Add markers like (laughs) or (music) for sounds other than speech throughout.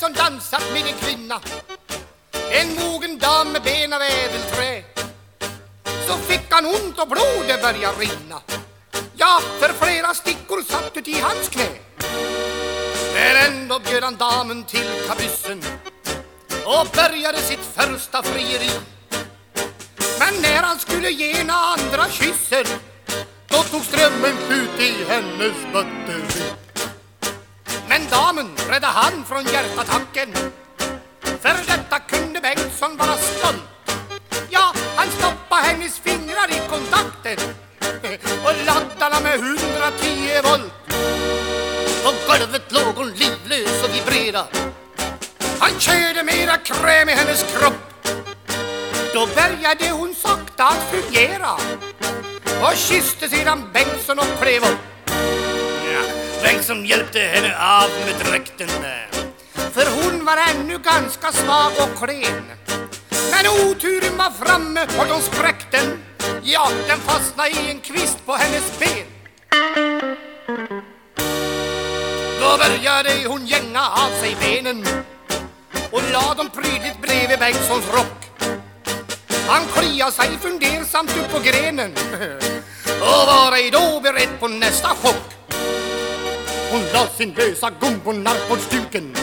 som dansat med en kvinna. En mogen dam med ben av ädelträ. Så fick han ont och blodet började rinna. Ja, för flera stickor satt ut i hans knä. Men ändå bjöd han damen till kabyssen Och började sitt första frieri. Men när han skulle ge en andra kyssen Då tog strömmen slut i hennes batteri damen rädda' han från hjärtattacken. För detta kunde Bengtsson vara stolt Ja, han stoppade hennes fingrar i kontakten Och laddarna med 110 volt. På golvet låg hon livlös och vibrera' Han körde mera kräm i hennes kropp. Då började hon sakta att fungera Och kysste sedan Bengtsson och klev upp som hjälpte henne av med dräkten För hon var ännu ganska svag och klen Men oturen var framme och de spräckte den Ja, den fastnade i en kvist på hennes ben Då började hon gänga av sig benen och la dem prydligt bredvid Bengtssons rock. Han kliade sig fundersamt upp på grenen (laughs) och var ej då beredd på nästa chock. Hon la sin lösa gom på stuken,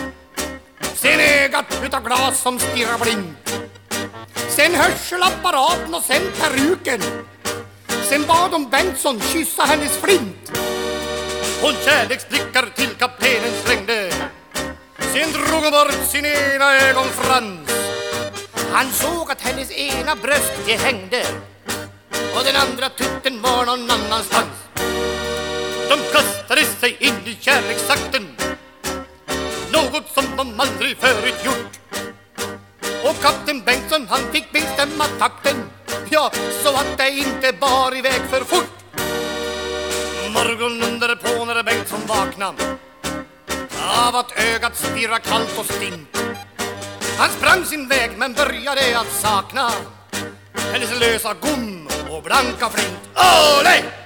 Sen ögat utav glas som stirrar blint. Sen hörselapparaten och sen peruken. Sen bad hon Bengtsson kyssa hennes flint. Hon kärleksblickar till kaptenen slängde. Sen drog hon bort sin ena ögonfrans Han såg att hennes ena bröst det hängde. Och den andra tutten var någon annanstans kastade sig in i kärleksakten. Något som de aldrig förut gjort. Och kapten Bengtsson han fick bestämma takten Ja, så att det inte bar iväg för fort. Morgonen därpå när Bengtsson vakna Av att ögat stirra kallt och stint. Han sprang sin väg men började att sakna Hennes lösa gom och blanka flint. Olé!